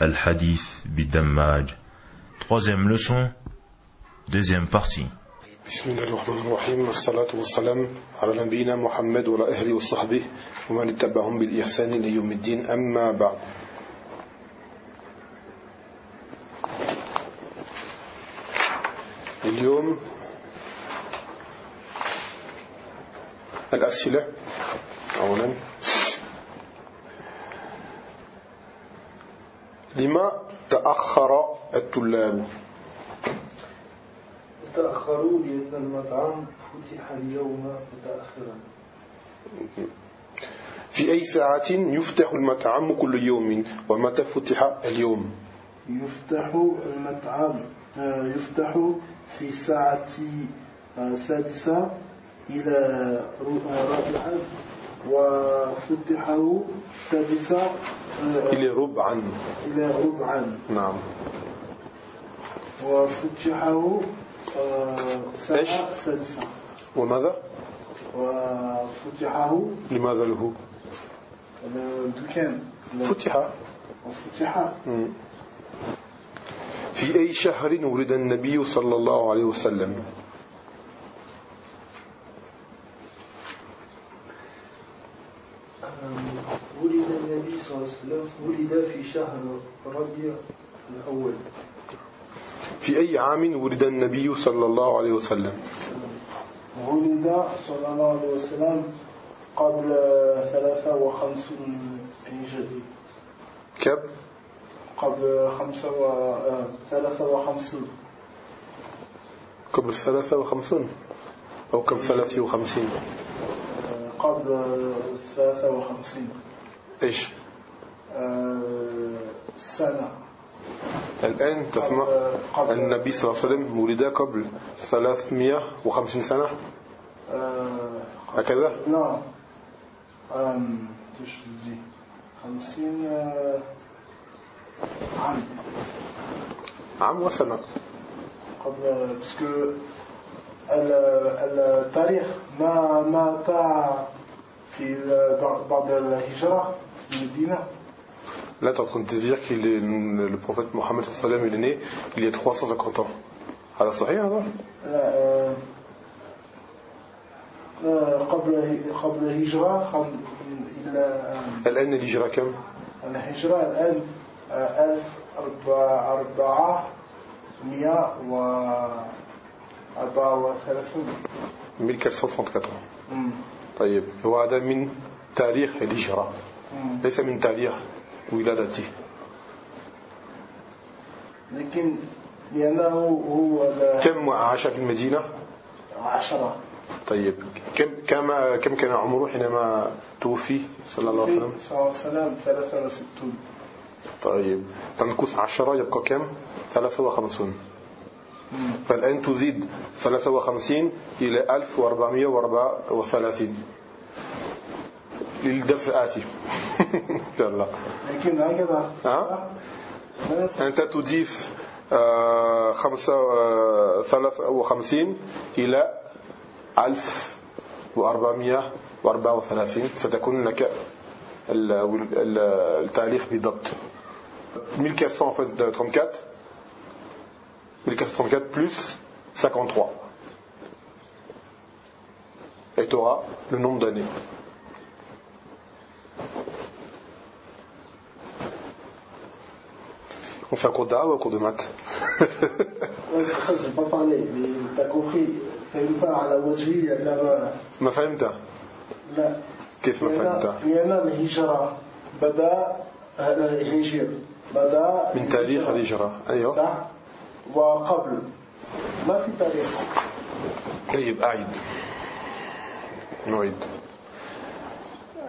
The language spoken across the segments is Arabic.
Al-Hadith Bidammaj. Troisième leçon, deuxième partie. بسم الله الرحمن الرحيم والصلاة والسلام على نبينا محمد وعلى أهله وصحبه ومن اتبعهم بالإحسان إلى يوم الدين أما بعد اليوم الأسئلة أولا لما تأخر الطلاب تأخروا لأن المطعم فتح اليوم متأخرا. في أي ساعة يفتح المطعم كل يوم؟ ومتى فتح اليوم؟ يفتح المطعم آه، يفتح في الساعة آه، السادسة إلى رابعة. وفتحه السادسة آه، إلى ربعا إلى ربعا نعم وفتحه آه، إيش؟ الساعة السادسة وماذا؟ وفتحه لماذا له؟ الدكان فتح وفتح. في أي شهر ولد النبي صلى الله عليه وسلم ولد النبي صلى الله عليه وسلم ولد في شهر ربيع الأول. في أي عام ولد النبي صلى الله عليه وسلم؟ ولد صلى الله عليه وسلم قبل ثلاثة وخمسين هجري كم؟ قبل خمسة و آه، ثلاثة وخمسين قبل ثلاثة وخمسون؟ أو قبل ثلاثة وخمسين؟ قبل ثلاثة وخمسين. إيش؟ سنة. الآن تسمع قبل النبي صلى الله عليه وسلم ولد قبل 350 سنة. آه، هكذا؟ نعم. بدي خمسين آه، عام. عام وسنة. قبل باسكو التاريخ ما ما تاع في بعد الهجرة في المدينة. Là, tu es en train de te dire que le prophète Mohammed sallam, il est né il y a 350 ans. صحيح هذا؟ لا آه، آه، قبل قبل الهجرة إلى الآن الهجرة كم؟ الهجرة الآن آه، ألف أربعة أربعة مئة و أربعة وثلاثون 1434 أمم، طيب هو هذا من تاريخ الهجرة. ليس من تاريخ ولادته لكن لأنه هو كم عاش في المدينة؟ عشرة. طيب كم كم كم كان عمره حينما توفي؟ صلى الله عليه وسلم؟ صلى الله عليه وسلم ثلاثة وستون. طيب تنقص عشرة يبقى كم؟ 53 فالآن تزيد 53 إلى 1434 للدرس الآتي يلا لكن هكذا ها؟ ثلاثة- أنت تضيف آه، خمسة آه، ثلاثة وخمسين إلى ألف وأربعمائة وأربعة وثلاثين. ستكون لك ال- ال- التاريخ بالضبط. 1434 1434 plus 53 et tu auras le nombre d'années. On fait un cours d'arabe ou un cours de maths Ouais, c'est pour ça que j'ai pas parlé, mais t'as compris. فهمت على وجهي لا ما فهمت لا كيف ما فهمت لأن الهجرة بدأ الهجر بدأ من تاريخ الهجرة أيوه صح وقبل ما في تاريخ طيب أعيد نعيد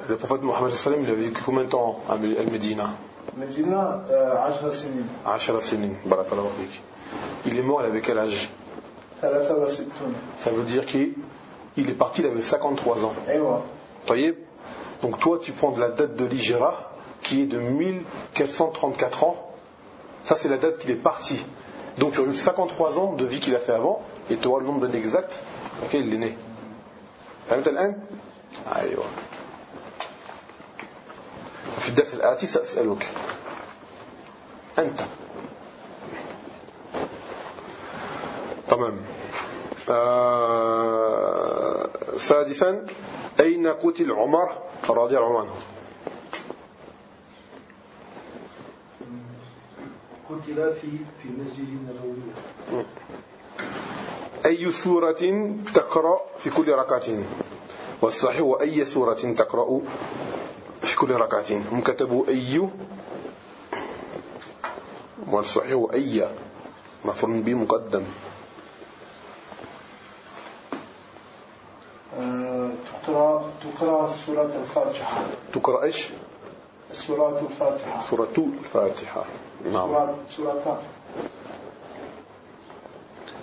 Le prophète Mohammed il a vécu combien de temps à Médina Mais Jina, euh, Ashra Sinin. Ashra Sinin, barakallahu fik. Il est mort, il avait quel âge? Ça veut dire qu'il est parti, il avait 53 ans. Eh et voyez? Donc toi, tu prends de la date de l'Igéra, qui est de 1434 ans. Ça, c'est la date qu'il est parti. Donc tu as eu 53 ans de vie qu'il a fait avant, et tu auras le nombre d'années exactes auquel il est né. في الدرس الآتي سأسألك. أنت. تمام. آه سادسا أين قتل عمر رضي الله عنه؟ قتل في في المسجد النبوي. أي سورة تقرأ في كل ركعة؟ والصحيح وأي سورة تقرأ في كل ركعة هم كتبوا أي والصحيح أي مفعول به مقدم. آه، تقرأ تقرأ سورة الفاتحة. تقرأ إيش؟ سورة الفاتحة. سورة الفاتحة. نعم. سورة سورة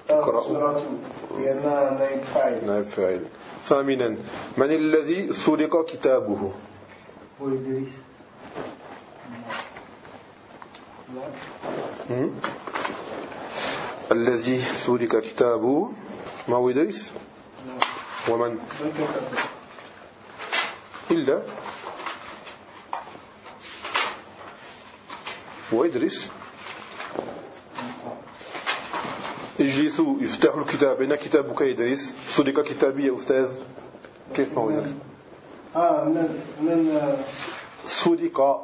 تقرأ. سورة نائب فاعل. نائب فاعل. ثامنا من الذي سرق كتابه؟ هم؟ الذي سرق كتابه. ما هو إدريس؟ ومن؟ إلا. وإدريس؟ إجلسوا افتحوا الكتاب. أين كتابك إدريس؟ سرق كتابي يا أستاذ. كيف ما هو إدريس؟ من آه، سرق آه،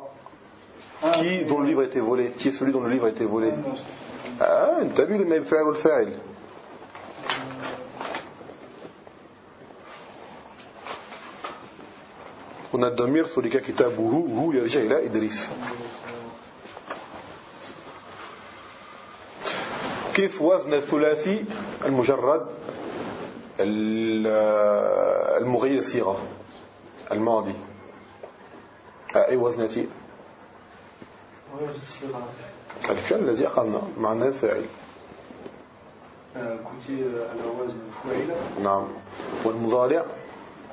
qui dont le livre a été volé qui est celui dont le livre a été volé. من- ah انت vu le naïf fa'il والفاعل هنا الضمير سرق كتابه هو يرجع إلى إدريس كيف وزن الثلاثي المجرد ال- المغير الصيغة الماضي. أي وزنتي ويجد الصيغة الفعل الذي أخذنا معناه الفاعل آه، على وزن نعم. والمضارع؟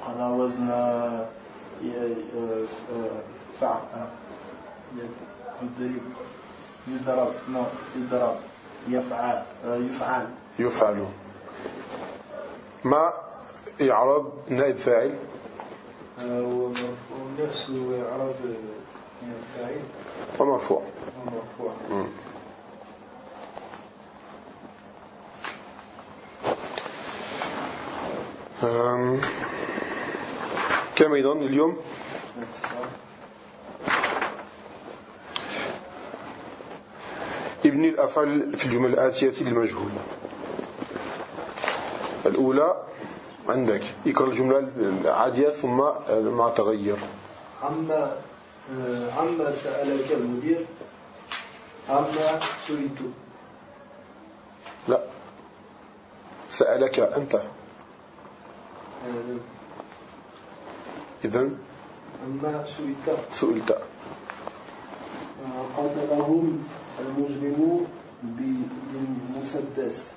على وزن آه، ي- آه، آه، فع آه، ي- يضرب يضرب يفعل. آه، يفعل يفعل مع إعراب نائب فاعل؟ ومرفوع. نفسه إعراب من الفاعل. ومرفوع. ومرفوع. كم أيضا اليوم؟ ابني الأفعال في الجمل الآتية للمجهول. الأولى عندك. اقرأ الجملة العادية ثم مع تغير. عما آه، عما سألك المدير عما سئلت. لا. سألك أنت. آه، إذا عما سئلت. سئلت. قتلهم المجرم بالمسدس.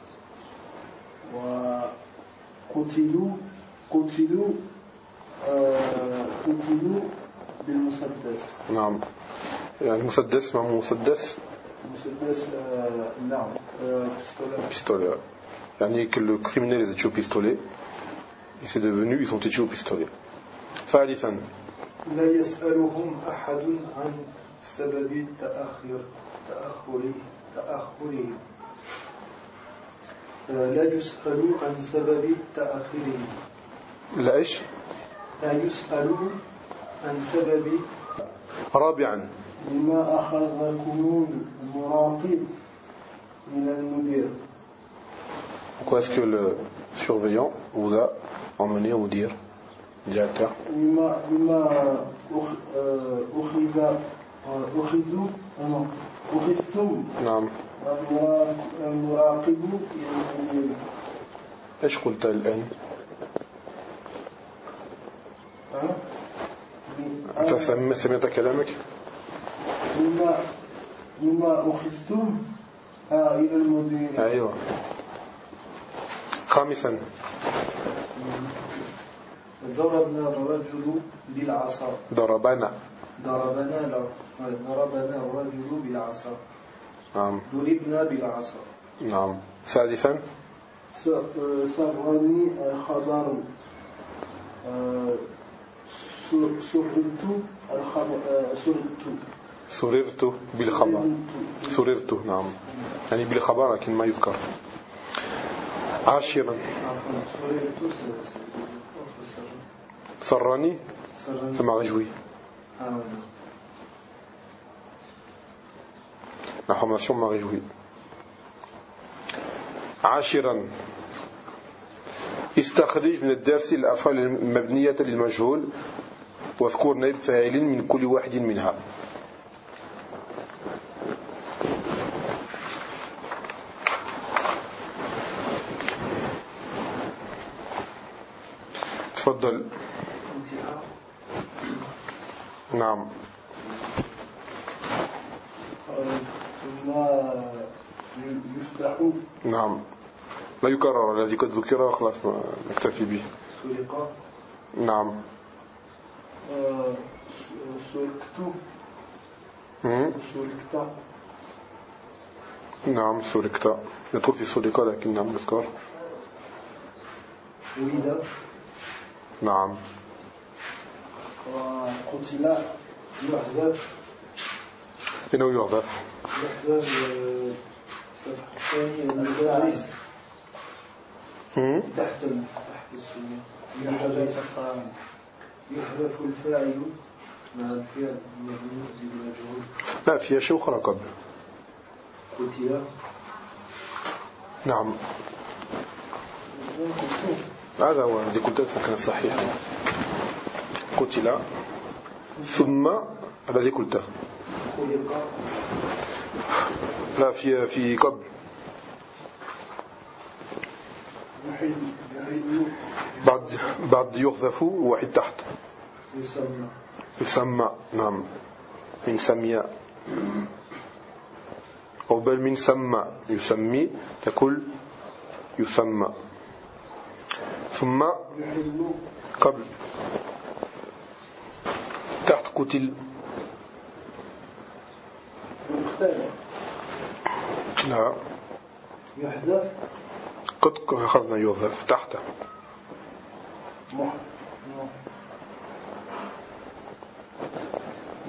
وقتلوا قتلوا آه، قتلوا بالمسدس. نعم. يعني مسدس مع مسدس؟ المسدس آه، نعم آه، pistolet. يعني que le criminel les a tués au pistolet. Et c'est devenu ils ont été tués au pistolet. ثالثا لا يسألهم أحد عن سبب تأخر تأخر تأخره آه، لا يسأل عن سبب تأخره لا إيش لا يسأل عن سبب رابعا. لما أخذكم المراقب من المدير. Pourquoi est-ce que le surveillant vous a emmené au dire directeur? لما لما أخ- أخذ أخذوا أخذتم نعم. المراق- المراقب إلى المدير إيش قلت؟ انت سم- سمعت كلامك؟ مما مما أخذتم آه إلى المدير أيوة. خامسا. ضربنا الرجل بالعصا. ضربنا. ضربنا ضربنا الرجل بالعصا. نعم. ضربنا بالعصا نعم. سادسا. س- آه، سرني الخبر آه، س- سررت الخبر آه، سررت. سررت بالخبر. سررت. نعم. يعني بالخبر لكن ما يذكر. عاشرا. سرني؟ سرني سمع رجوي آه. La formation m'a réjoui. عاشرا استخرج من الدرس الأفعال المبنية للمجهول واذكر نائب فاعل من كل واحد منها تفضل نعم آه، ثم يفتح نعم. لا يكرر الذي قد ذكر خلاص نكتفي به. سرق نعم. آه، سرقت. سرقت. نعم سرقت. يدخل في سرقة لكن نعم نذكر ولد نعم. وقتل يحذف. إنه يحذف. يحذف تحت تحت السنة يحذف يحذف الفاعل مع الفعل المبني لا فيها شيء أخرى قبل. قتل نعم. هذا هو الذي قلت كان صحيح. قتل. ثم الذي قلته. لا في في قبل. بعد بعد يحذف واحد تحت. يسمى. يسمى نعم. من سمي. أو بل من سمى. يسمي تقول يسمى. ثم قبل. تحت قتل. لا. يحذف. قد أخذنا يوظف تحته.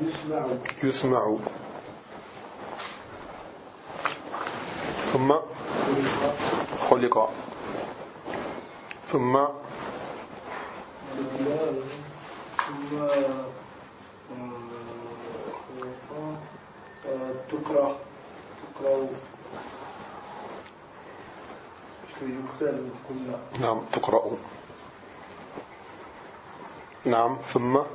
يسمع. يسمع. ثم خلق. ثم قتل ثم آه، يختلف كل نعم تقرأ نعم ثم؟ آه،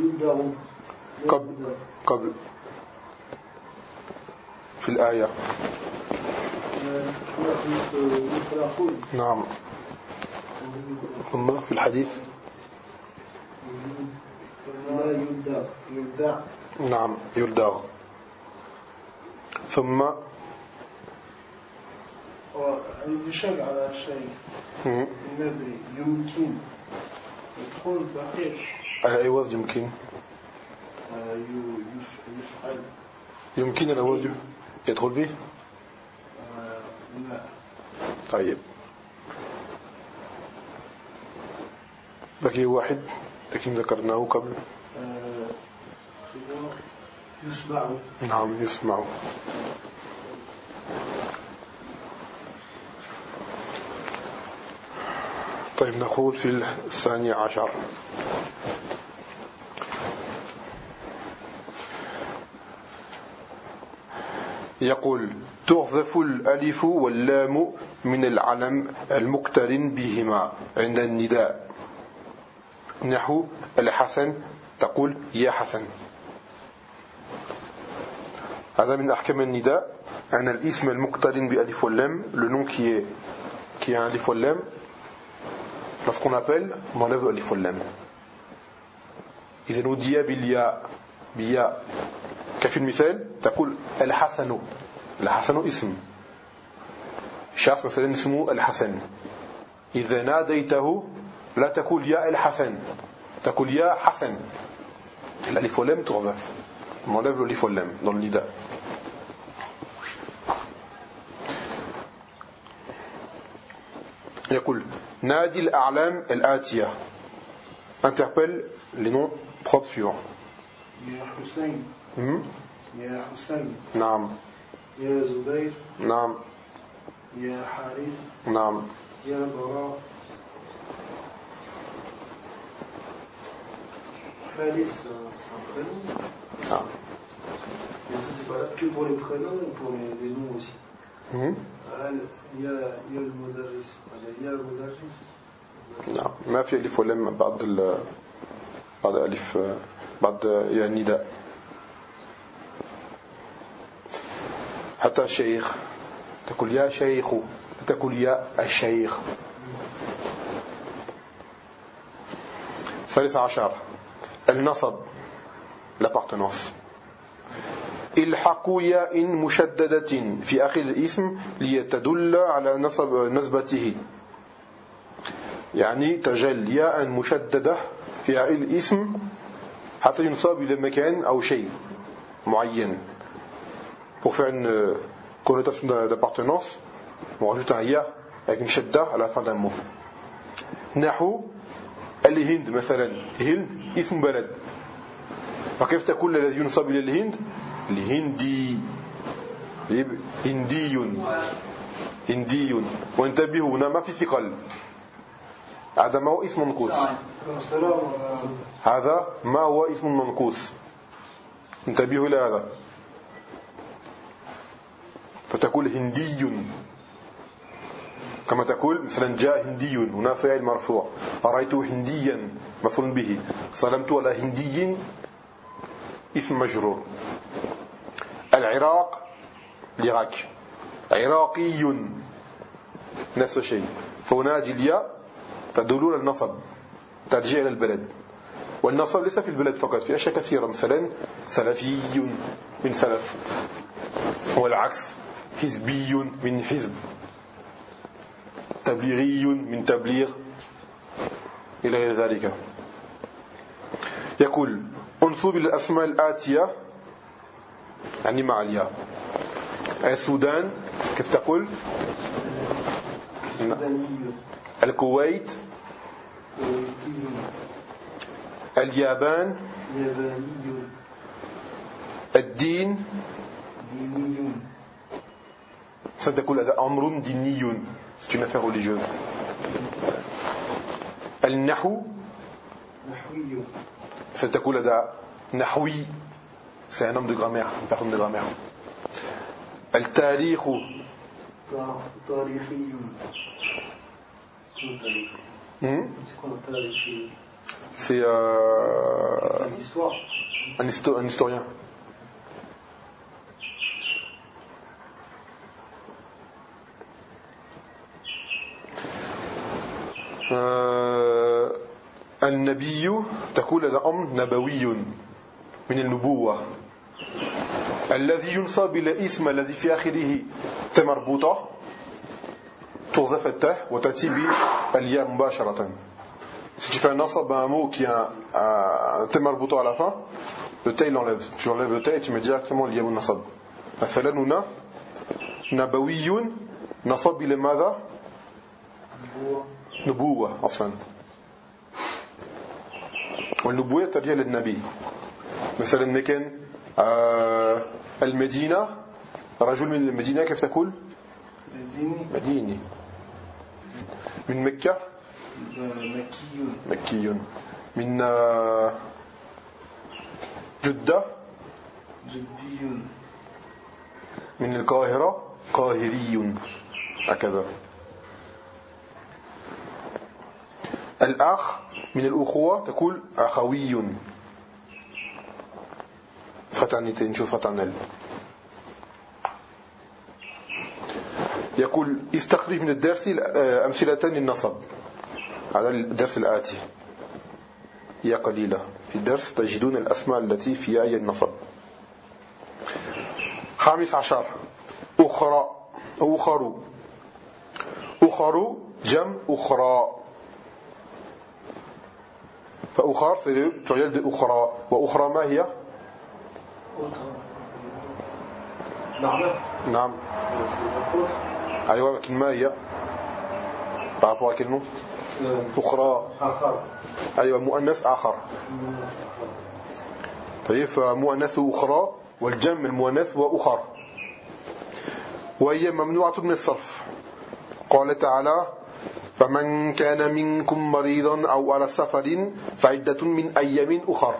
يبدأ قبل. قبل. في الآية. يخلقون نعم. ثم في الحديث؟ لا يبدأ يبدأ. نعم يلدغ. ثم يشق على شيء. ندري يمكن يدخل دقيق العوض يمكن؟ آه، ي- يس- يسأل يمكن العوض يدخل به؟ آه، لا. طيب. بقي واحد لكن ذكرناه قبل. آه، يسمع نعم يسمع طيب نقول في الثاني عشر. يقول تحذف الألف واللام من العلم المقترن بهما عند النداء. نحو الحسن تقول يا حسن. هذا من أحكام النداء. أن الاسم المقترن بألف واللام le nom qui alif واللام ce qu'on appelle on enlève lam إذا نودي بالياء بياء كيف المثال تقول الحسن الحسن اسم. شخص مثلا اسمه الحسن. إذا ناديته لا تقول يا الحسن تقول يا حسن. الألف واللام تغذف on enlève l'alif واللام dans le nida يقول نادي الأعلام الآتية interpelle les noms propres suivants. يا حسين hmm? يا حسين نعم يا زبير نعم يا حارث نعم يا براء حارث c'est un prénom Ah. C'est valable que pour les prénoms ou pour les, noms aussi. Hmm? هل يا يا المدرس ولا يا المدرس نعم ما في ألف ولام بعد ال بعد ألف بعد يا نداء حتى الشيخ تقول يا شيخ تقول يا الشيخ ثالث عشر النصب l'appartenance الحق ياء مشددة في آخر الاسم ليتدل على نصب نسبته يعني تجل ياء مشددة في آخر الاسم حتى ينصب إلى مكان أو شيء معين pour faire une connotation d'appartenance on rajoute un ya avec une shadda à la fin d'un mot. نحو الهند مثلا هند اسم بلد. فكيف تقول الذي ينصب إلى الهند؟ الهندي. هندي هندي وانتبهوا هنا ما في ثقل. هذا ما هو اسم منقوص. هذا ما هو اسم منقوص. انتبهوا إلى هذا. فتقول هندي كما تقول مثلا جاء هندي هنا فاعل مرفوع. رأيت هنديا؟ مفعول به. سلمت على هندي اسم مجرور. العراق العراق. عراقي. نفس الشيء. فهناك الياء. تدل على النصب. ترجع إلى البلد. والنصب ليس في البلد فقط في أشياء كثيرة. مثلا سلفي من سلف. والعكس حزبي من حزب. تبليغي من تبليغ إلى غير ذلك يقول انصب الأسماء الآتية يعني مع الياء السودان كيف تقول الكويت اليابان الدين ستقول هذا أمر ديني c'est une affaire religieuse النحو نحوي ستقول هذا نحوي c'est un homme de grammaire une personne de grammaire التاريخ تا- تاريخي شنو تاريخ؟ hmm? شكون تاريخي؟ c'est euh, l'histoire un, histo- un historien النبي تقول هذا أمر نبوي من النبوة الذي ينصب إلى اسم الذي في آخره ت مربوطة توظف التاء وتأتي بالياء مباشرة Si tu fais un nasab à un mot qui a un, thème marbuto à la fin, le ta il enlève. Tu enlèves le ta et tu mets directement le yaou nasab. مثلا هنا نبوي نصب إلى ماذا؟ نبوة أصلا والنبوة ترجع للنبي. مثلا مكان آه المدينة رجل من المدينة كيف تقول؟ ديني مديني من مكة؟ مكي مكي من آه، جدة؟ جدي من القاهرة؟ قاهري هكذا. الأخ من الأخوة تقول أخوي. Fraternité نشوف fraternelle. يقول استخرج من الدرس أمثلة للنصب. على الدرس الآتي. هي قليلة في الدرس تجدون الأسماء التي فيها هي النصب. خامس عشر. أخرى. أخر أخر جم أخرى. فأخر c'est le pluriel de أخرى وأخرى ما هي؟ معنى نعم. أيوة لكن ما هي؟ par rapport à quel nom أخرى. آخر. أيوة مؤنث آخر. طيب فمؤنث أخرى والجمع المؤنث وأخر وهي ممنوعة من الصرف. قال تعالى فمن كان منكم مريضا أو على سفر فعدة من أيام أخر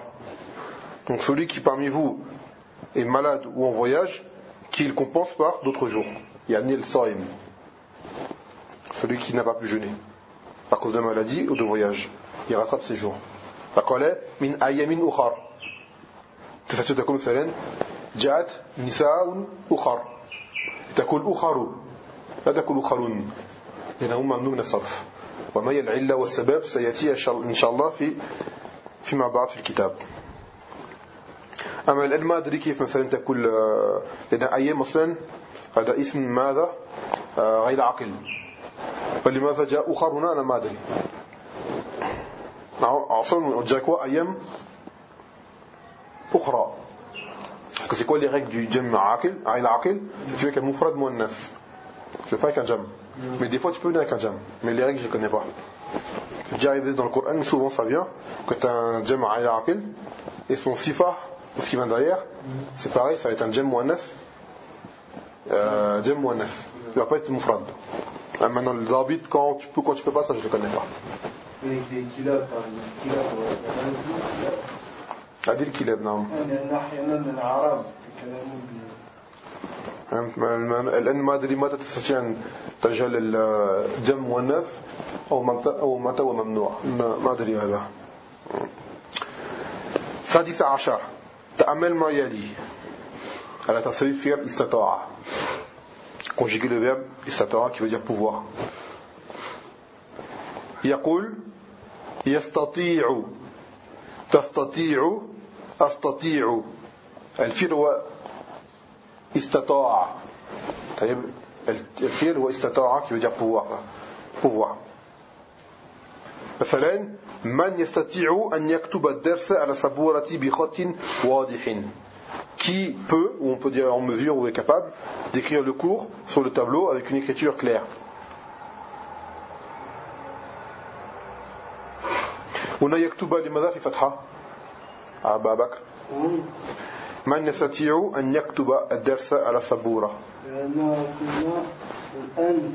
Donc celui qui parmi vous est malade ou en voyage, qu'il compense par d'autres jours. Yani el saim. Celui qui n'a pas pu jeûner à cause de maladie ou de voyage. Il rattrape ses jours. فقال من أيام أخر تفتح تكون مثلا جاءت نساء أخر تقول أخر لا تقول أخرون لأنهم ممنوع من الصرف. وما هي العلة والسبب سيأتي إن شاء الله في فيما بعد في الكتاب. أما الآن ما أدري كيف مثلا تقول آه، لأن أيام مثلا هذا اسم ماذا؟ آه، غير عقل فلماذا جاء أخر هنا؟ أنا ما أدري. أصلا جاء quoi أيام أخرى. Parce que c'est quoi les règles du jam aïl aqil C'est tu veux qu'un mufrad muannaf. Tu veux pas avec un jam. Mais des fois tu peux venir avec un jam. Mais les règles je ne connais pas. C'est déjà arrivé dans le Coran, souvent ça vient, que tu as un jam aqil, et son sifa, ce qui vient derrière, c'est pareil, ça va être un jam muannaf. Euh, jam muannaf. Il va pas être mufrad. Ah, maintenant le zabit, quand tu peux, quand tu peux pas, ça je ne connais pas. des kilabs par exemple y الآن ما أدري متى تستطيع أن تجعل الدم مؤنث أو أو متى وممنوع ما أدري هذا. سادس عشر. تأمل ما يلي. على تصريف فعل استطاع. Conjuguer le verbe استطاع qui veut dire pouvoir. يقول يستطيع. تستطيع أستطيع. الفعل هو استطاع طيب الفعل هو استطاع qui veut pouvoir pouvoir مثلا من يستطيع أن يكتب الدرس على سبورة بخط واضح qui peut, ou on peut dire en mesure ou est capable, d'écrire le cours sur le tableau avec une écriture claire. هنا يكتب لماذا في فتحة أبا بكر من يستطيع أن يكتب الدرس على السبورة. لأن كنا الآن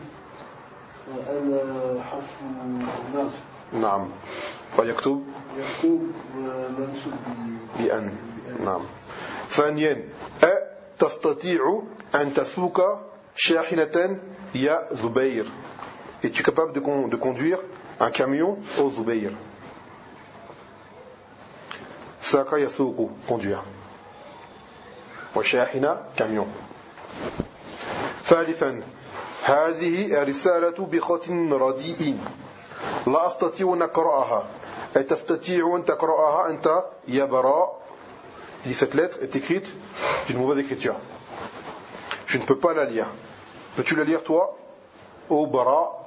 الآن حرف نصب نعم. فيكتب يكتب ومنصوب ب- بأن. نعم. ثانيا أ تستطيع أن تسوق شاحنة يا زبير. Es-tu capable de, con- de conduire un camion au Zubayr ساق يسوق conduire. وشاحنة camion ثالثا هذه رسالة بخط رديء لا أستطيع أن أقرأها أتستطيع أن تقرأها أنت يا براء dit, Cette lettre est écrite d'une mauvaise écriture. Je ne peux pas la lire. Peux-tu la lire toi Au bara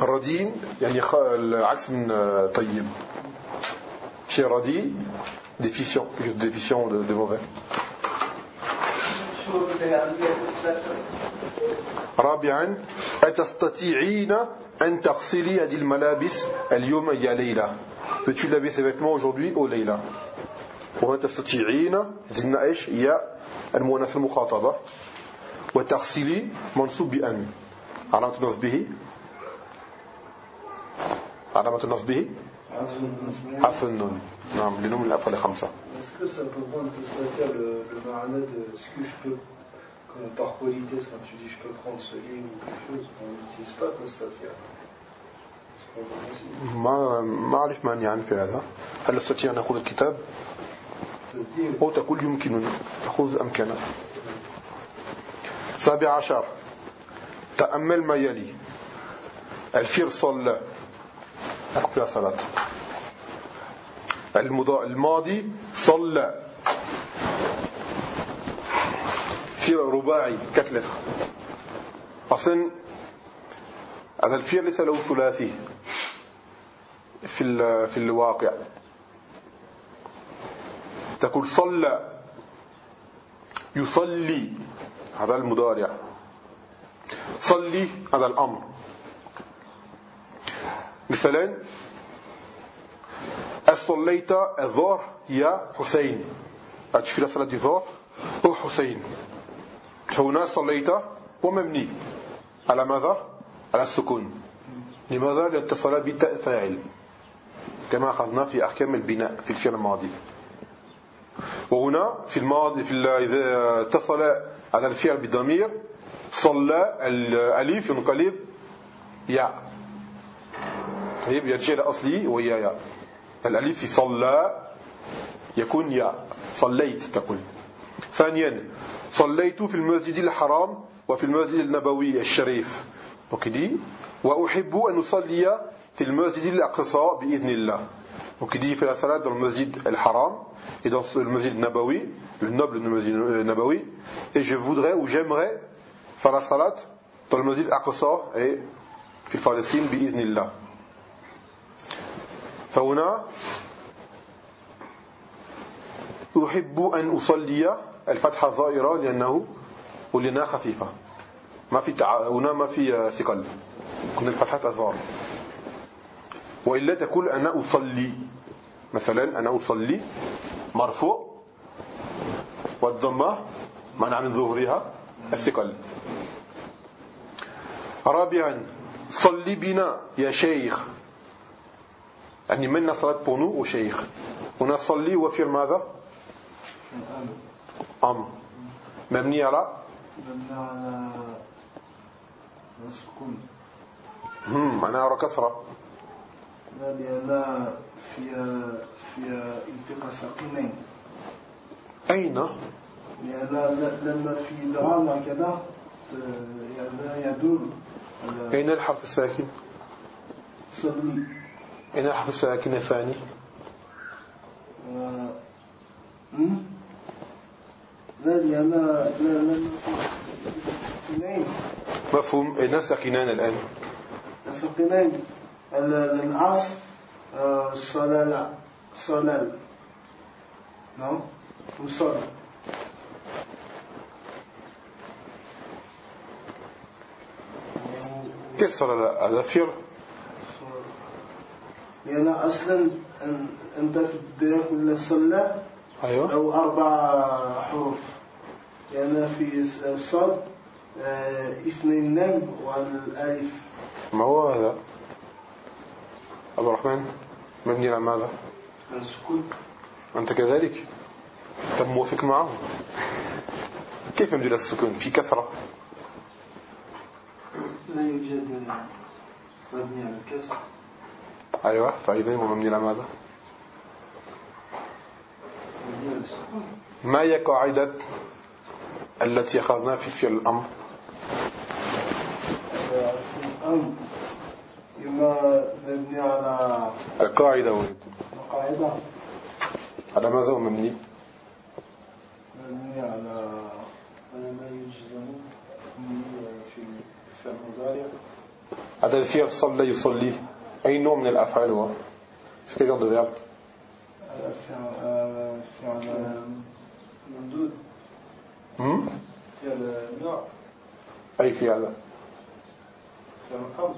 ردين يعني العكس من آه، طيب chez ردي déficient quelque chose de déficient de, de mauvais. رابعا أتستطيعين أن تغسلي هذه الملابس اليوم يا ليلى Peux-tu laver ces vêtements aujourd'hui au ليلى وهنا تستطيعين زدنا إيش يا المؤنث المخاطبة وتغسلي منصوب بأن علامة نصبه علامة نصبه عزم حذف النون نعم لنوم الأفعال خمسة Est-ce que ça peut prendre c'est-à-dire le, le marana de ce que je peux, comme par politesse, quand tu dis je peux prendre ce livre ou quelque chose, on n'utilise pas ta statia. C'est pas possible. ما ما أعرف مانعا في هذا هل أستطيع أن أخذ الكتاب أو تقول يمكنني أخذ أمكنه سابع عشر تأمل ما يلي الفير صلى أكبر صلاة الماضي صلى. في رباعي كتلة. أصلا هذا الفير ليس له ثلاثي في في الواقع. تقول صلى يصلي هذا المضارع. صلي هذا الأمر. مثلا أصليت الظهر يا حسين. أتشفي صلاة الظهر هو حسين. فهنا صليت ومبني. على ماذا؟ على السكون. لماذا؟ لاتصال بتاء فاعل. كما أخذنا في أحكام البناء في الفعل الماضي. وهنا في الماضي في إذا اتصل على الفعل بضمير صلى الألف ينقلب ياء. طيب يرجع لأصلي وهي ياء الألف في صلى يكون ياء صليت تقول ثانيا صليت في المسجد الحرام وفي المسجد النبوي الشريف. وكدي وأحب أن أصلي في المسجد الأقصى بإذن الله. وكدي في الصلاة le masjid al-haram et dans le masjid nabawi le noble nabawi et je voudrais ou j'aimerais faire la salat dans le masjid al-aqsa et في بإذن الله. فهنا أحب أن أصلي الفتحة الظاهرة لأنه ولنا خفيفة. ما في تع... هنا ما في ثقل. كنا الفتحة الظاهرة. وإلا تقول أنا أصلي. مثلا أنا أصلي مرفوع والضمة منع من ظهورها الثقل. رابعا صلي بنا يا شيخ. يعني منا صلاة بونو وشيخ. هنا صلي وفي ماذا؟ أم. مبني على؟ مبني على السكون هم أنا أرى كثرة. لأن في في التقاء ساقينين. أين؟ لأن لما في دراما كذا يعني يدل أين الحرف الساكن؟ صلي. الحرف الساكن الثاني؟ لا لأن لا لا مفهوم. الساكنان الآن؟ الساكنين الأصل صلال صلال. نعم؟ وصل. كسر فعل لأن أصلا أنت في البداية كل صلى أيوة. أو أربع حروف. لأن في الصاد اثنين نم والألف. ما هو هذا؟ عبد الرحمن مبني على ماذا؟ السكون أنت كذلك. أنت موافق معه. كيف مبني على السكون؟ في كثرة. لا يوجد مبني على الكسر. أيوة فإذا هو مبني على ماذا؟ ما هي قاعدة التي أخذنا في فعل الأمر؟ الأمر إما مبني على القاعدة ولد قاعدة على ماذا هو مبني؟ مبني على على ما يجزم في المضارع هذا الفعل صلى يصلي. أي نوع من الأفعال هو؟ C'est quel genre de verbe فعل ممدود نوع أي فعل؟ فعل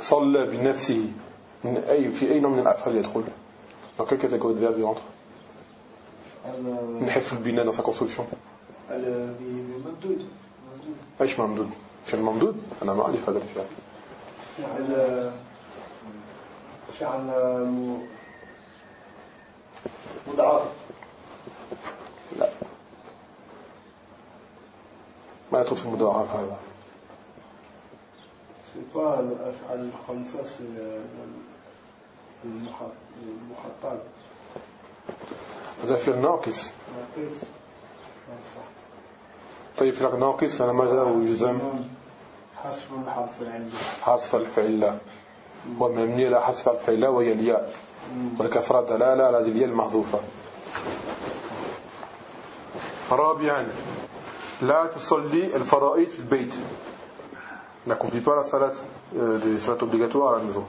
صلى بنفسه. من أي في أي نوع من الأفعال يدخل؟ Dans quelle catégorie de verbe il entre من حيث البناء dans sa construction. بممدود ممدود. أيش ممدود؟ فعل ممدود أنا ما أعرف هذا الفعل. فعل فعل م- مضاعف لا. ما يدخل في المضاعف هذا. الخمسة c'est المخ- المخطط. هذا فعل ناقص. ناقص. طيب فعل ناقص على ماذا هو حسب الحرف العلة حذف الفعل. ومبني على حذف الفعل وهي الياء. والكسرة دلالة على الياء المحذوفة رابعا. لا تصلي الفرائض في البيت. N'accomplit pas la salat euh, des salats obligatoires à la maison.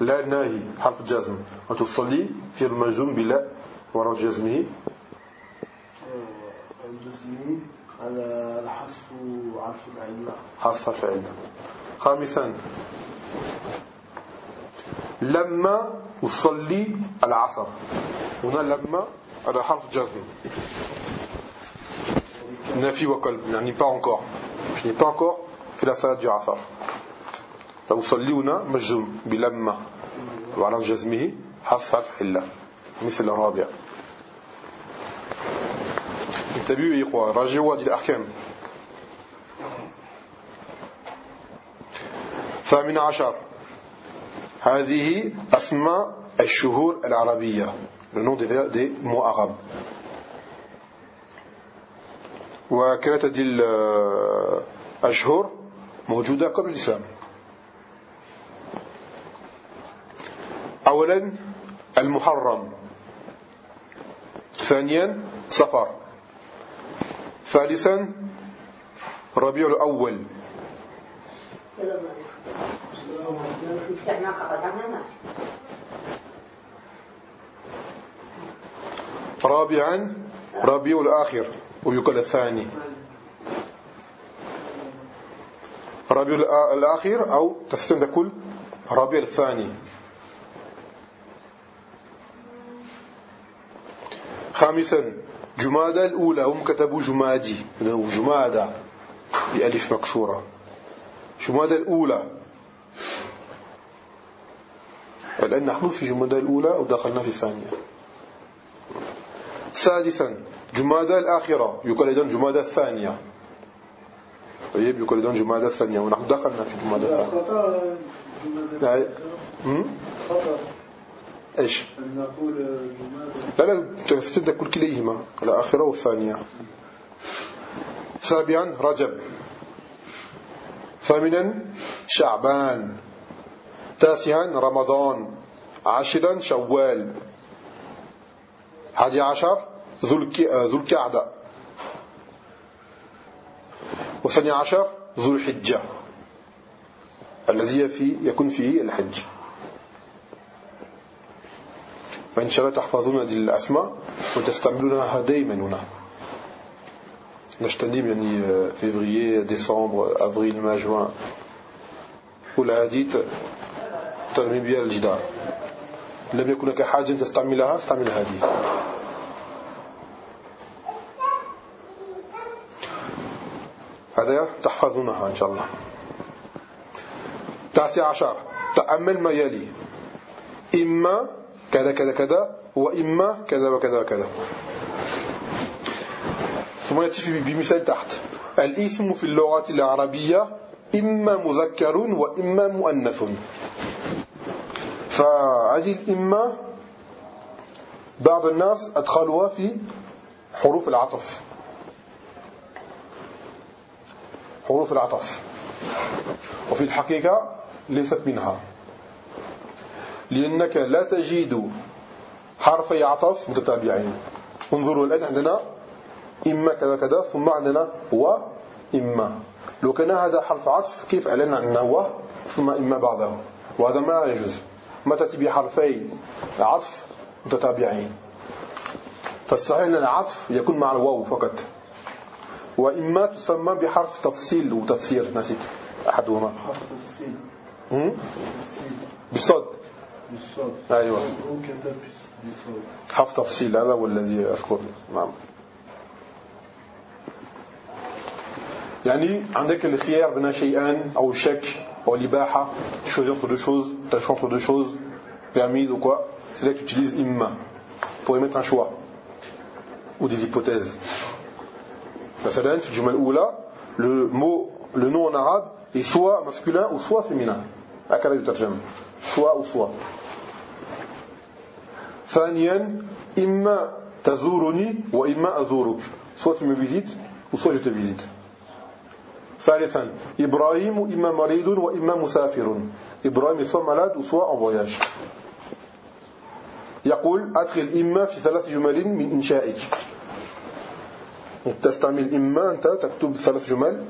لا ناهي حرف جزم. وتصلي في المجزوم بلا وراء جزمه. الجزمي. على الحذف عرف العلة حذف الفعل خامسا. لما أصلي العصر. هنا لما على حرف جزم. نفي وقلب. يعني pas encore. Je n'ai pas encore fait la salade du asr فأصلي هنا مجزوم بلما وعلى جزمه حرف حلة. مثل الرابع يا إخوة راجعوا هذه الأحكام. ثامن عشر. هذه أسماء الشهور العربية. Le nom des, des arabes. وكانت هذه الأشهر موجودة قبل الإسلام. أولا المحرم. ثانيا صفر ثالثا ربيع الأول. رابعا ربيع الآخر ويقال الثاني. ربيع الآخر أو تستند كل ربيع الثاني. خامسا جمادى الأولى هم كتبوا جمادي جمادى بألف مكسورة. جمادى الأولى. الآن نحن في جمادى الأولى ودخلنا في الثانية. سادسا جمادى الآخرة. يقال أيضا جمادى الثانية. طيب يقال أيضا جمادى الثانية. ونحن دخلنا في جمادى الثانية. خطأ. إيش؟ نقول لا لا تستند كل كليهما الآخرة والثانية. سابعا رجب. ثامنا شعبان. تاسعا رمضان. عاشرا شوال. حادي عشر ذو الكعدة وثاني عشر ذو الحجة الذي في يكون فيه الحج. فإن شاء الله تحفظون هذه الأسماء وتستعملونها دائما هنا. نجتنب يعني فيفريي ديسمبر أفريل ما جوان. هذه ترمي بها الجدار لم يكن لك حاجة تستعملها استعمل هذه. هذا تحفظونها إن شاء الله. تاسع عشر. تأمل ما يلي. إما كذا كذا كذا وإما كذا وكذا وكذا. ثم يأتي بمثال تحت. الاسم في اللغة العربية إما مذكر وإما مؤنث. فهذه الإما بعض الناس أدخلوها في حروف العطف. حروف العطف. وفي الحقيقة ليست منها. لأنك لا تجد حرفي عطف متتابعين. انظروا الآن عندنا إما كذا كذا ثم عندنا و إما. لو كان هذا حرف عطف كيف أعلنا عندنا و ثم إما بعده؟ وهذا ما يجوز. ما تأتي بحرفي عطف متتابعين؟ فالصحيح أن العطف يكون مع الواو فقط. وإما تسمى بحرف تفصيل وتفسير. نسيت أحدهما. حرف السين بصد بالصوت أيوة هو كتب بالصوت حرف تفصيل هذا هو الذي أذكر نعم يعني عندك الخيار بين شيئان أو الشك أو l'Ibaha, tu choisis entre deux choses, tu as le choix entre deux choses, permises ou quoi, c'est là que tu utilises imma pour émettre un choix ou des hypothèses. مثلا في الجملة الأولى le mot le nom en arabe est soit masculin ou soit féminin هكذا يترجم soit ou soit ثانيا إما تزورني وإما أزورك. soit tu soit je te visite ثالثا إبراهيم إما مريض وإما مسافر. إبراهيم soit malade ou soit يقول أدخل إما في ثلاث جمل من إنشائك. تستعمل إما أنت تكتب ثلاث جمل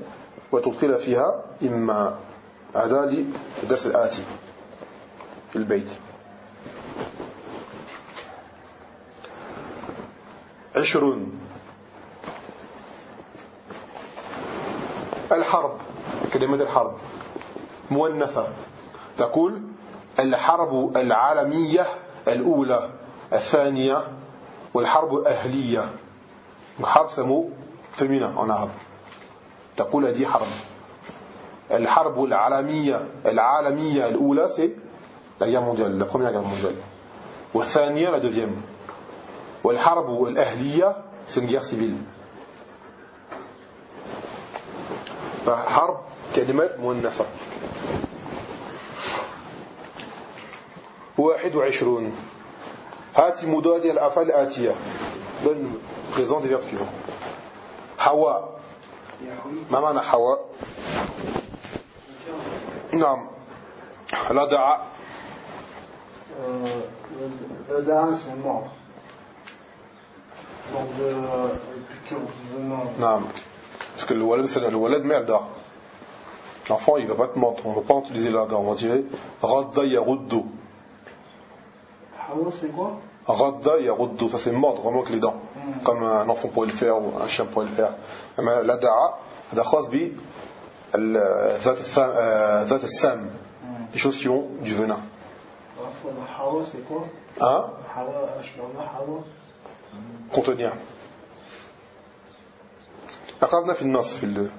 وتدخل فيها إما. هذا للدرس الآتي في البيت. عشرون. الحرب كلمة الحرب. مونثة. تقول الحرب العالمية الأولى الثانية والحرب أهلية. الحرب سمو فمينة arabe تقول هذه حرب. الحرب العالمية العالمية الأولى la guerre mondiale la première guerre mondiale. والثانية la deuxième. والحرب الأهلية une guerre civile. فحرب كلمات مؤنثة. واحد وعشرون. هاتي مضاد الأفعال الآتية. présent des verbes suivants حواء. ما معنى حواء؟ نعم لدع لدع c'est mort donc de piqûre du venin نعم Parce que le walad, c'est le walad merda. L'enfant, il va pas te mentir. On ne va pas utiliser la dent. On va dire radda yaruddu. Hawa c'est quoi Radda yaruddu. Ça c'est mordre vraiment avec les dents. Comme un enfant pourrait le faire ou un chien pourrait le faire. Mais la da'a, هذا خاص ب ذات الثام- euh, ذات السام. Les choses qui ont du venin. Hawa c'est quoi Hein Hawa, أشبه Hawa Contenir. أخذنا في النص في ال...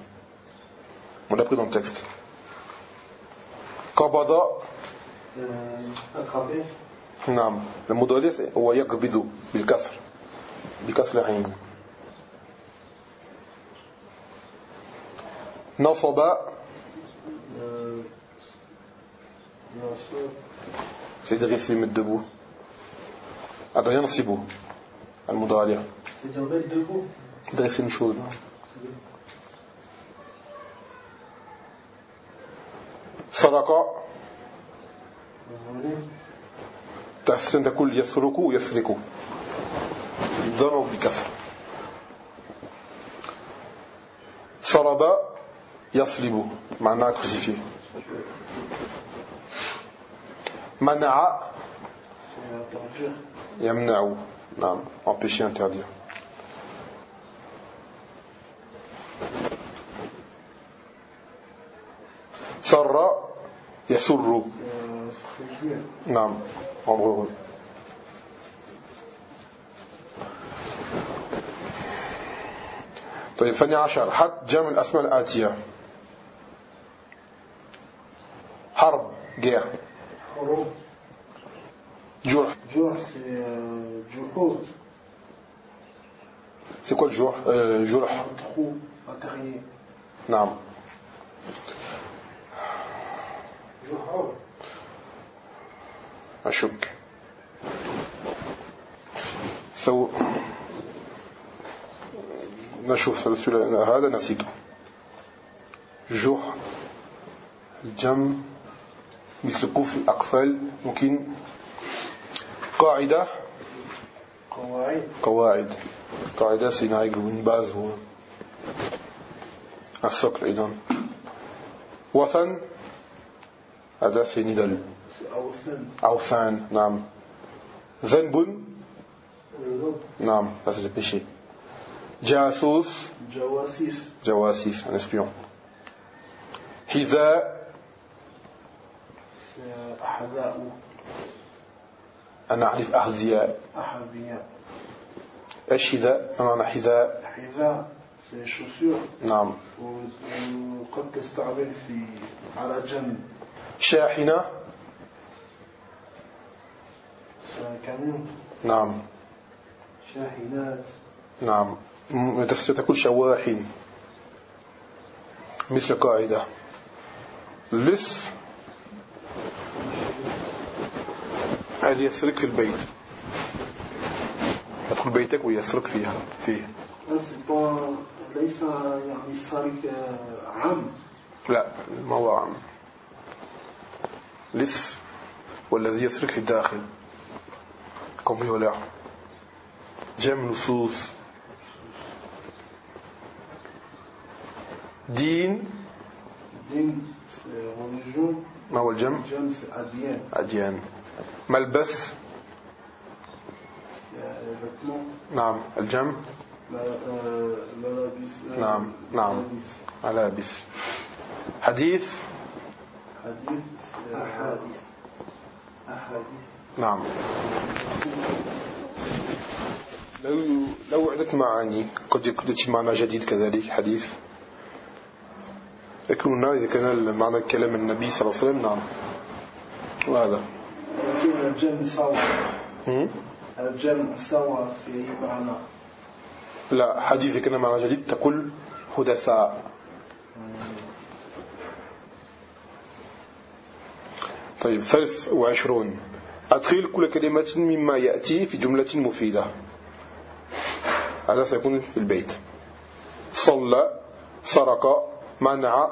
On l'a pris dans le texte. قبض euh, attraper نعم المضارع هو يقبض بالكسر بكسر العين نصب euh, nasab, c'est dresser mettre debout هذا ينصب المضارع c'est-à-dire mettre debout dresser une chose voler تحسن تقول يسرق يسرق ضرب بكسر صلب يصلبه معناه كرسيفي منع يمنع نعم empêcher interdire. سر يسر. نعم امره طيب ثاني عشر. حد جمع الأسماء الآتية. Guerre. حروب جرح جوع c'est euh, جحود c'est quoi le jour euh, جرح un trou un terrier نعم جحود أشك سو نشوف السؤال- هذا نسيته جح الجم مثل كف الأقفال ممكن قاعدة. قواعد. قواعد. قاعدة une base ou un socle أيضا وثن. هذا c'est أوثان نعم. ذنب. نعم. le péché جاسوس. جواسيس. جواسيس. Un espion. حذاء. أحذاء. أنا أعرف أحذياء. أحذياء. إيش حذاء؟ ما معنى حذاء؟ حذاء chaussures نعم. وقد تستعمل في على جنب. شاحنة. camion نعم. شاحنات. نعم. تقول شواحن. مثل قاعدة. لص. هل يسرق في البيت. يدخل بيتك ويسرق فيها فيه. ليس يعني السارق آه، عام. لا ما هو عام. لص والذي يسرق في الداخل. كومبيولا جمع نصوص. دين. دين ما هو الجمع؟ جمع أديان. أديان. ملبس. نعم ملابس نعم نعم. ملابس. حديث. حديث أحاديث أحاديث نعم. لو لو عدت معاني قد يكون معنى جديد كذلك حديث. يكون إذا كان معنى كلام النبي صلى الله عليه وسلم نعم. وهذا. الجمع سوا؟ الجمع سوا في معنى لا حديث كان معنى جديد تقول حدثاء طيب ثالث وعشرون. أدخل كل كلمة مما يأتي في جملة مفيدة. هذا سيكون في البيت. صلى سرق منع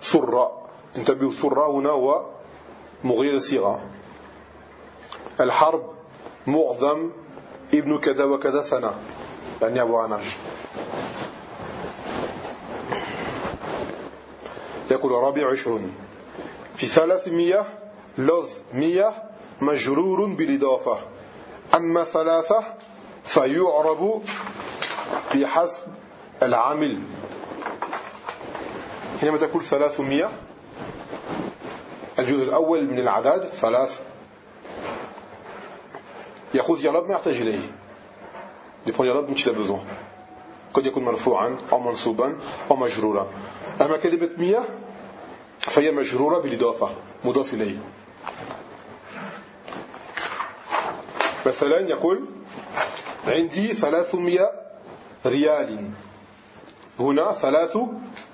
سر. انتبهوا سر هنا هو مغير الصيغة الحرب معظم ابن كذا وكذا سنة. يعني أبو عناش يقول رابع عشرون. في ثلاثمية لذ مية مجرور بالإضافة. أما ثلاثة فيعرب بحسب العامل. حينما تقول ثلاثمية الجزء الأول من العدد ثلاث يأخذ يلب ما يحتاج إليه. ديبون يلب مش لابزون قد يكون مرفوعا أو منصوبا أو مجرورا. أما كلمة مية فهي مجرورة بالإضافة مضاف إليه. مثلا يقول عندي ثلاثمية ريال. هنا ثلاث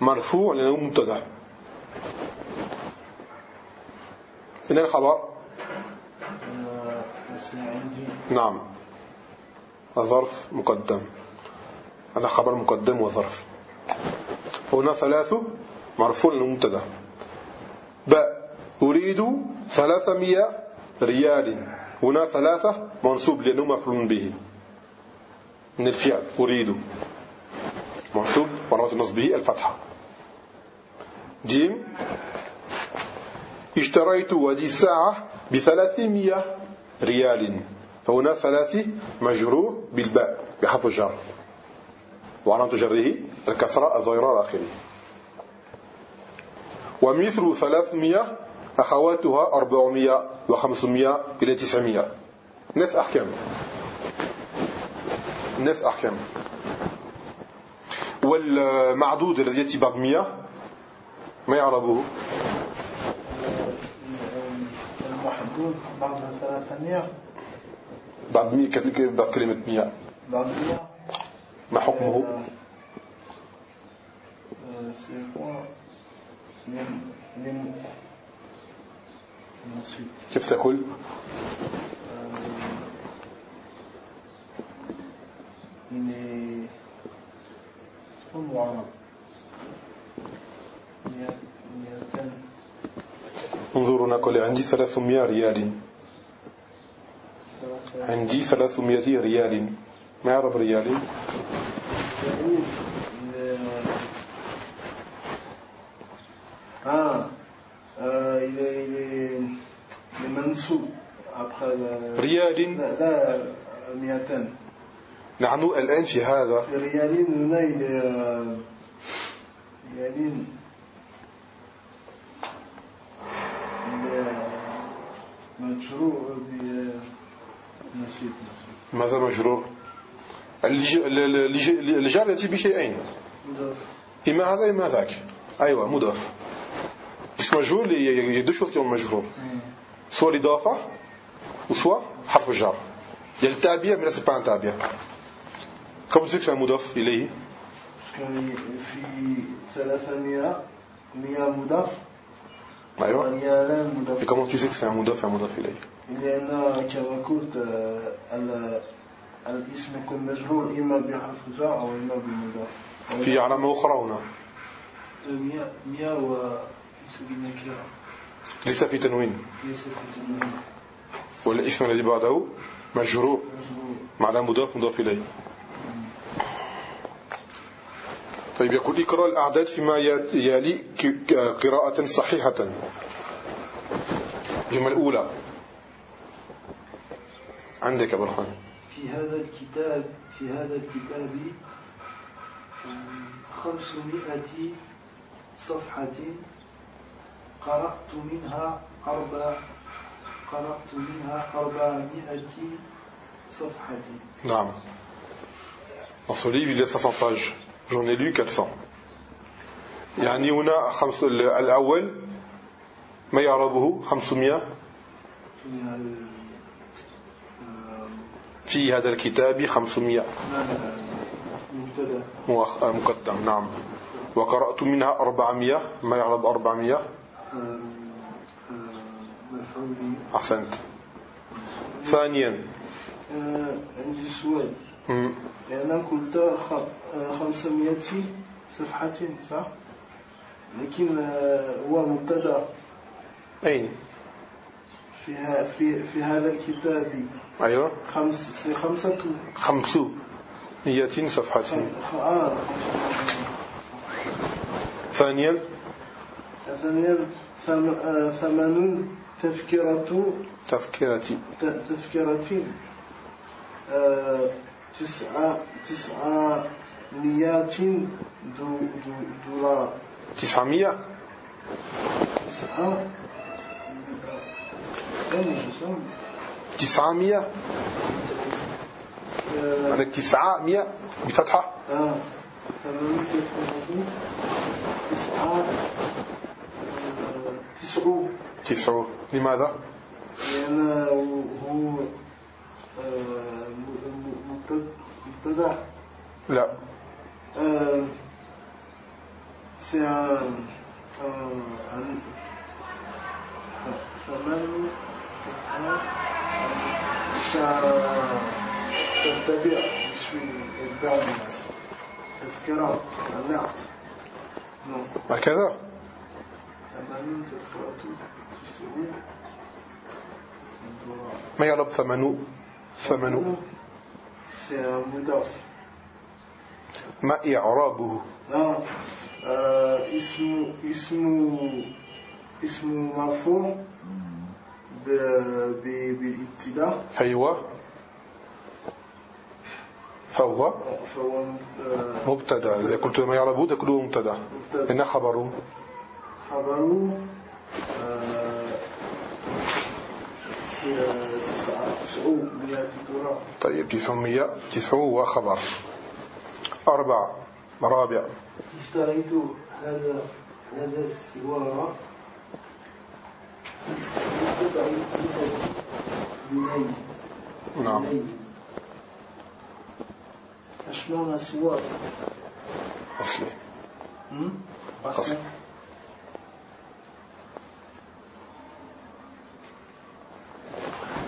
مرفوع لأنه مبتدأ. هنا الخبر. نعم. ظرف مقدم. هذا خبر مقدم وظرف. هنا ثلاث مرفوع لأنه مبتدا باء أريد ثلاثمية ريال. هنا ثلاثة منصوب لأنه مفعول به. من الفعل أريد. منصوب ورمز نصبه الفتحة. جيم. اشتريت هذه الساعة بثلاثمية ريال. فهنا ثلاثي مجرور بالباء بحرف الجر. وعلامة جره الكسرة الظاهرة آخره. ومثل ثلاثمية أخواتها أربعمية وخمسمية إلى تسعمية. نفس أحكام. نفس أحكام. والمعدود الذي يأتي بعد مية ما يعربه؟ بعد ثلاثمية بعد مية كتلك بعد كلمة مية بعد مية ما حكمه؟ les, ensuite كيف c'est pas معرب. مئة- انظروا نقول عندي 300 ريال. عندي 300 ريال. ما يعرف ريال؟ يعني il- ah euh, il est il est il est منسوب. après le ريال؟ لا لا نحن الآن في هذا. ريالين هنا il est ريالين il est مشروع بنسيت آه، ماذا مشروع الجار يأتي بشيئين. إما هذا إما ذاك. أيوة مضاف. اسم مجرور يدوش وقت يوم مجرور. إيه. سواء الإضافة وسوى حرف الجار. يعني يلتابية من رسل بان تابية كم تزيك سنة مضاف إليه؟ في ثلاثة مياه مياه مضاف. أيوة et مضاف comment tu sais que c'est un مضاف et un مضاف لأن كما قلت ال- الاسم يكون مجرور إما بحرف جر أو إما بمضاف في علامة أخرى هنا مياه وليس بنكرة ليس في تنوين ليس في تنوين والاسم الذي بعده مجرور معنى مضاف مضاف إليه طيب يقول اقرأ الأعداد فيما يلي قراءة صحيحة. الجملة الأولى. عندك يا برهان في هذا الكتاب في هذا الكتاب خمسمائة صفحة قرأت منها أربع قرأت منها أربعمائة صفحة. نعم. Dans ce livre, il y a 500 pages. J'en ai lu 400. يعني هنا خمس الأول ما يعربه 500 في هذا الكتاب 500 نعم، مبتدأ مؤخ- آه، مقدم نعم. وقرأت منها 400 ما يعرب 400 آه، آه، مفعول به أحسنت. ثانيا. عندي سؤال. أنا قلت خ- آه، 500 صفحة صح؟ لكن آه، هو مبتدا أين؟ في ها- في في هذا الكتاب. أيوة. خمس سي خمسة خمسمية صفحة. آه ثانيا. ثانيا ثم- آه، ثمن تذكرة. تذكرتي ت- تذكرة. آه، تسعة تسعة مئات دو دو- دولار. تسعمية؟ تسعة تسعمية؟ آه، عندك تسعمية بفتحة. آه، تسعة. آه، تسعو تسعة لماذا؟ لأن هو مبتدأ لا. Euh, c'est un, un, c'est البعض تذكرة النعت هكذا ثمن تذكرة تسعون ما ثمن c'est un مضاف ما إعرابه؟ آه. آه اسم اسم اسم مرفوع بالابتداء. أيوة فهو؟ فهو آه، مبتدأ. إذا قلت ما يعربه تقول مبتدأ. مبتدأ. إن خبره؟ خبره آه، طيب تسعمية تسعة وخبر. أربع رابع. اشتريت هذا هذا السوار نعم. شلون سوار أصلي. هم؟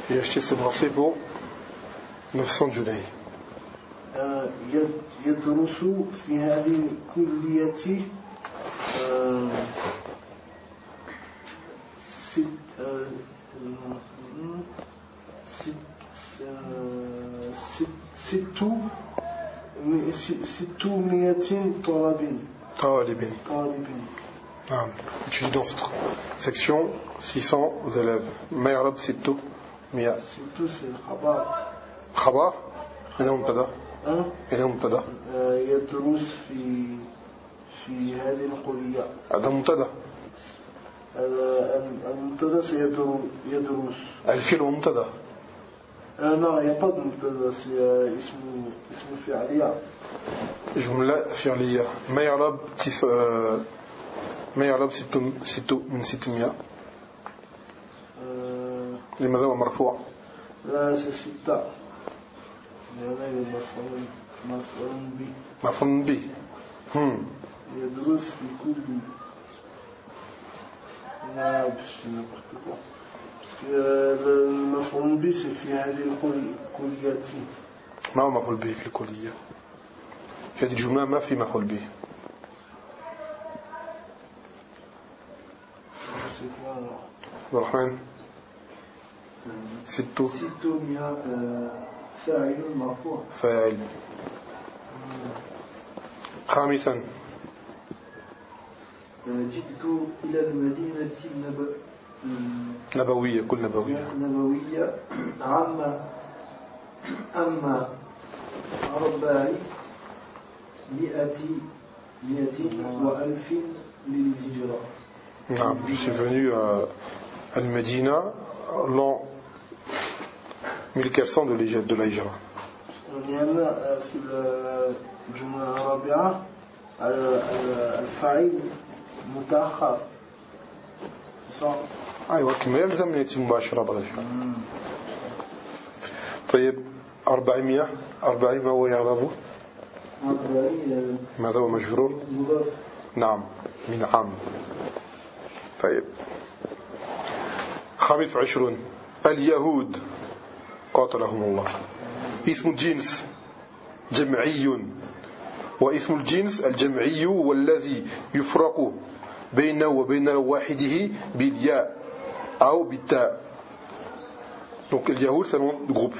أصلي يشتسب نصيبه 900 جنيه آه، يد- يدرس في هذه الكلية آه، ست آه، ست آه، ست- ست مي- س- ستمائة طالب طالب طالب نعم étudie dans cette section 600 élèves. ما يعرب 600 ست c'est الخبر خبر هنا مبتدأ. هنا مبتدأ. آه، يدرس في في هذه الكلية هذا مبتدأ. المبتدأ يدرس. الفعل مبتدأ. آه، لا يقد مبتدأ اسم اسم فعلية. جملة فعلية. ما يعرب. آه، ما يعرب ست... من 600 آه، لماذا هو مرفوع لا ستة لأن مفعول مفعول به مفهوم به هم. يدرس في كل لا باش euh, le المفعول به في هذه الكل- الكليات ما هو مفعول به في الكلية في هذه الجملة ما في مفعول به عبد الرحمن ست ستمائة آه، فاعل مرفوع فاعل خامسا جئت إلى المدينة النب... نبوية كل نبوية النبوية عام أما أربع مئة مئة وألف للهجرة نعم je suis venu à Al-Medina l'an 1400 de l'Hijra لأن في الجملة الرابعة الفاعل متأخر. صح؟ أيوة كما يلزم أن يتم مباشرة بعد الفعل طيب 400 400 ما هو يعرفه أربعين ماذا هو مجرور؟ نعم من عام. طيب. خامس وعشرون اليهود. قاتلهم الله اسم الجنس جمعي واسم الجنس الجمعي هو الذي يفرق بينه وبين واحده بالياء أو بالتاء Donc les Yahoud, c'est un nom de groupe,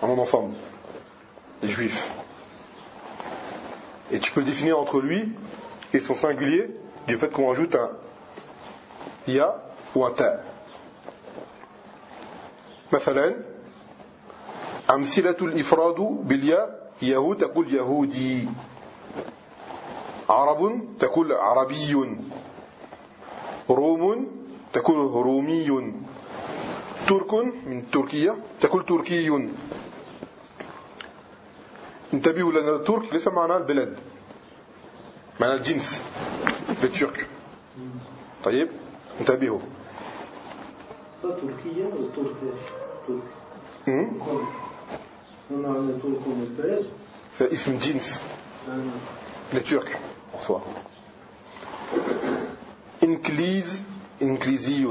un nom d'ensemble, les Juifs. Et tu peux le définir entre lui et son singulier du fait qu'on rajoute un ya ou un ta. مثلا أمثلة الإفراد بالياء يهود تقول يهودي. عرب تقول عربي. روم تقول رومي. ترك من تركيا تقول تركي. انتبهوا لأن الترك ليس معناه البلد معناه الجنس بالترك طيب انتبهوا. تركيا ولا تركيا ترك. هم؟ ومعنى ترك من البلد c'est اسم جنس. les Turcs en soi إنكليزي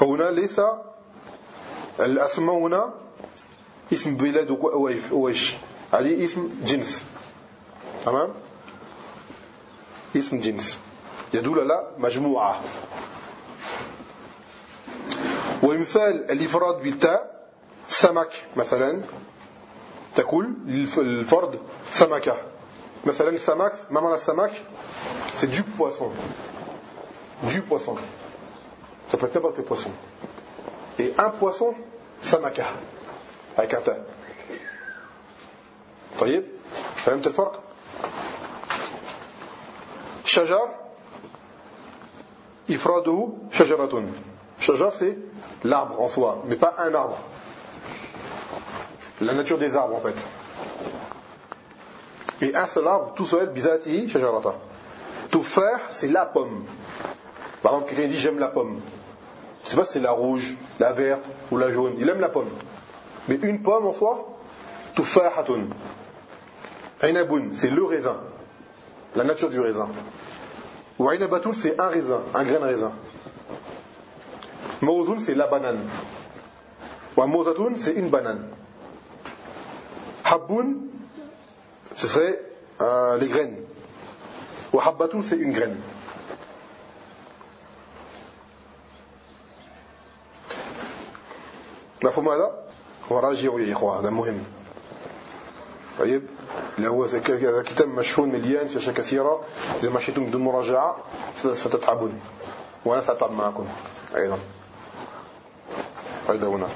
هنا ليس. الأسماء هنا. اسم بلاد أويش عليه اسم جنس. تمام؟ اسم جنس. يدل على مجموعة. ومثال الإفراد بالتاء سمك مثلا تقول الفرد سمكة مثلا السمك ما معنى السمك c'est du poisson. Du poisson. Ça peut être n'importe quel poisson. Et un poisson samaka. Avec un tas طيب فهمت الفرق شجر إفراده شجرة Shajar, c'est l'arbre en soi, mais pas un arbre. La nature des arbres, en fait. Et un seul arbre, tout seul, bizatihi, shajarata. Tout faire, c'est la pomme. Par exemple, quelqu'un dit j'aime la pomme. Je sais pas si c'est la rouge, la verte ou la jaune. Il aime la pomme. Mais une pomme en soi, tout faire hatun. Ainaboun, c'est le raisin. La nature du raisin. Ou ainabatul, c'est un raisin, un grain de raisin. Mawzun c'est la banane ou Mawzatun c'est une banane Habboun, ce serait euh, les graines. Ou habbatun, c'est une graine. مفهوم هذا؟ وراجعوا يا إخوة هذا مهم طيب اللي هو كتاب مشحون مليان في أشياء كثيرة إذا مشيتم بدون مراجعة ستتعبون وأنا سأتعب معكم أيضا هذا هنا